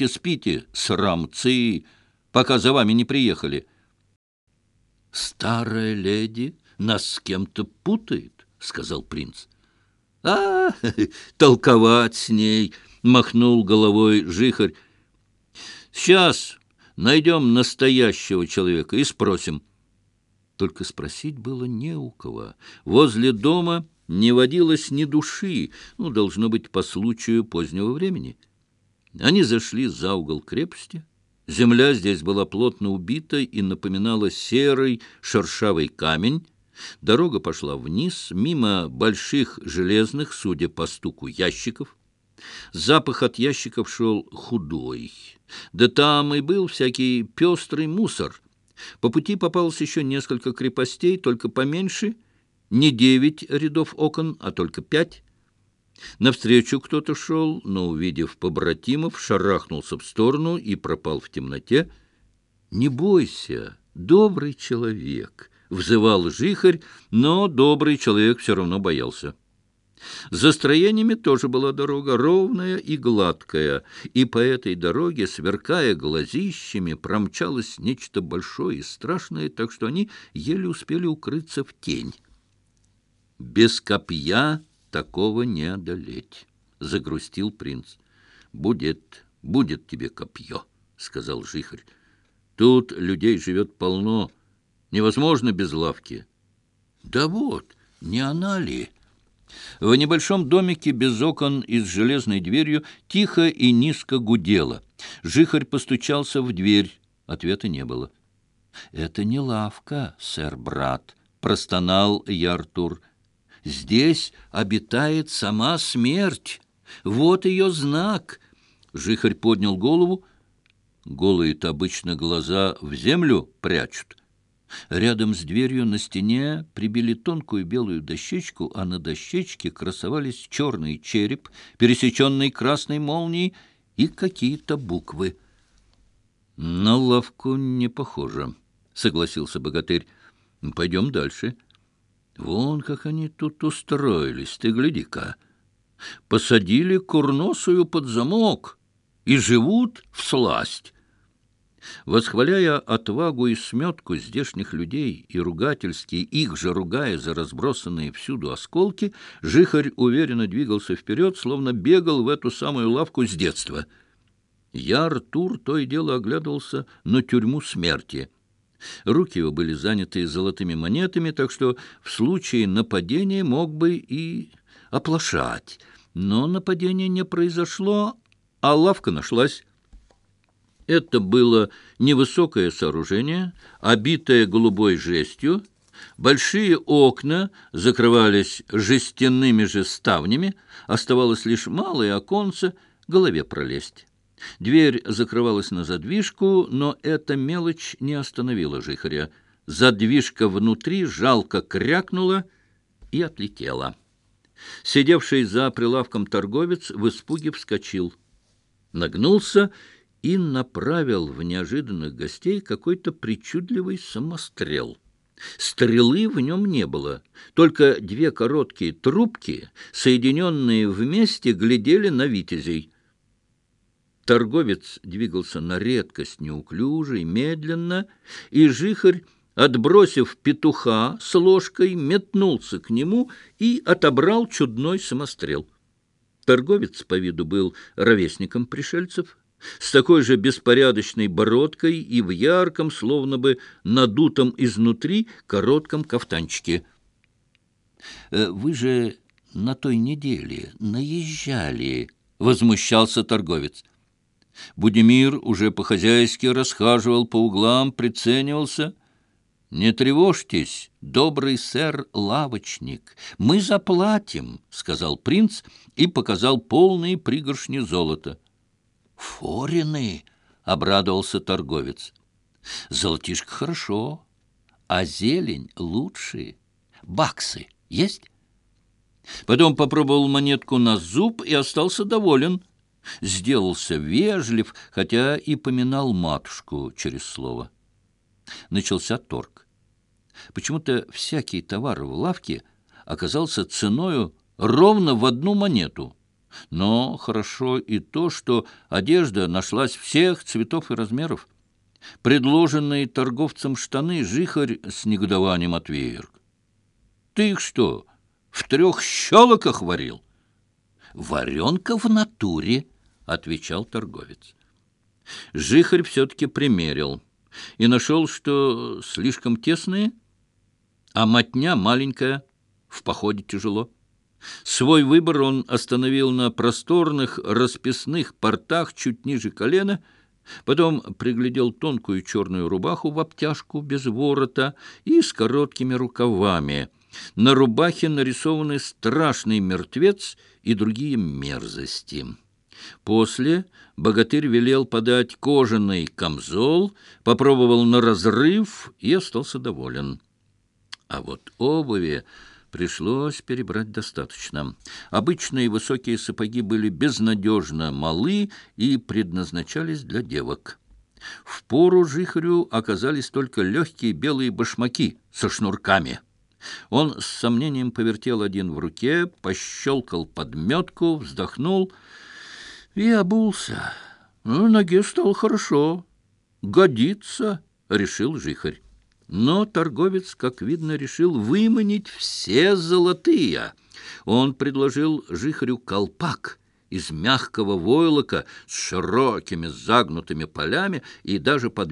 «Идите, спите, срамцы, пока за вами не приехали». «Старая леди нас с кем-то путает», — сказал принц. «А, толковать с ней!» — махнул головой жихарь. «Сейчас найдем настоящего человека и спросим». Только спросить было не у кого. Возле дома не водилось ни души, ну, должно быть, по случаю позднего времени. Они зашли за угол крепости. Земля здесь была плотно убита и напоминала серый шершавый камень. Дорога пошла вниз, мимо больших железных, судя по стуку, ящиков. Запах от ящиков шел худой. Да там и был всякий пестрый мусор. По пути попалось еще несколько крепостей, только поменьше. Не девять рядов окон, а только пять. Навстречу кто-то шел, но, увидев побратимов, шарахнулся в сторону и пропал в темноте. «Не бойся, добрый человек!» — взывал жихарь, но добрый человек все равно боялся. За строениями тоже была дорога, ровная и гладкая, и по этой дороге, сверкая глазищами, промчалось нечто большое и страшное, так что они еле успели укрыться в тень. Без копья такого не одолеть», — загрустил принц. «Будет, будет тебе копье», — сказал жихарь. «Тут людей живет полно. Невозможно без лавки». «Да вот, не она ли?» В небольшом домике без окон и с железной дверью тихо и низко гудело. Жихарь постучался в дверь. Ответа не было. «Это не лавка, сэр-брат», — простонал Яртур здесь обитает сама смерть. Вот ее знак. Жихарь поднял голову. Голые-то обычно глаза в землю прячут. Рядом с дверью на стене прибили тонкую белую дощечку, а на дощечке красовались черный череп, пересеченный красной молнией, и какие-то буквы. «На лавку не похоже», — согласился богатырь. «Пойдем дальше». Вон как они тут устроились, ты гляди-ка. Посадили курносую под замок и живут в сласть. Восхваляя отвагу и сметку здешних людей и ругательски их же ругая за разбросанные всюду осколки, Жихарь уверенно двигался вперед, словно бегал в эту самую лавку с детства. Я, Артур, то и дело оглядывался на тюрьму смерти — Руки его были заняты золотыми монетами, так что в случае нападения мог бы и оплошать. Но нападение не произошло, а лавка нашлась. Это было невысокое сооружение, обитое голубой жестью. Большие окна закрывались жестяными же ставнями, оставалось лишь малое оконце голове пролезть. Дверь закрывалась на задвижку, но эта мелочь не остановила жихаря. Задвижка внутри жалко крякнула и отлетела. Сидевший за прилавком торговец в испуге вскочил. Нагнулся и направил в неожиданных гостей какой-то причудливый самострел. Стрелы в нем не было, только две короткие трубки, соединенные вместе, глядели на витязей — Торговец двигался на редкость неуклюже и медленно, и жихарь, отбросив петуха с ложкой, метнулся к нему и отобрал чудной самострел. Торговец по виду был ровесником пришельцев, с такой же беспорядочной бородкой и в ярком, словно бы надутом изнутри, коротком кафтанчике. «Э, «Вы же на той неделе наезжали», — возмущался торговец. Будимир уже по-хозяйски расхаживал по углам, приценивался. «Не тревожьтесь, добрый сэр-лавочник, мы заплатим», — сказал принц и показал полные пригоршни золота. «Форины!» — обрадовался торговец. «Золотишко хорошо, а зелень лучше. Баксы есть?» Потом попробовал монетку на зуб и остался доволен — сделался вежлив, хотя и поминал матушку через слово. Начался торг. Почему-то всякий товар в лавке оказался ценою ровно в одну монету. Но хорошо и то, что одежда нашлась всех цветов и размеров. Предложенные торговцем штаны жихарь с негодованием отверг. «Ты их что, в трех щелоках варил?» «Варенка в натуре», — отвечал торговец. Жихарь все-таки примерил и нашел, что слишком тесные, а мотня маленькая, в походе тяжело. Свой выбор он остановил на просторных расписных портах чуть ниже колена, потом приглядел тонкую черную рубаху в обтяжку без ворота и с короткими рукавами — на рубахе нарисованы страшный мертвец и другие мерзости. После богатырь велел подать кожаный камзол, попробовал на разрыв и остался доволен. А вот обуви пришлось перебрать достаточно. Обычные высокие сапоги были безнадежно малы и предназначались для девок. В пору жихарю оказались только легкие белые башмаки со шнурками — он с сомнением повертел один в руке, пощелкал подметку, вздохнул и обулся. Ну, ноге стало хорошо. «Годится», — решил жихарь. Но торговец, как видно, решил выманить все золотые. Он предложил жихарю колпак из мягкого войлока с широкими загнутыми полями и даже под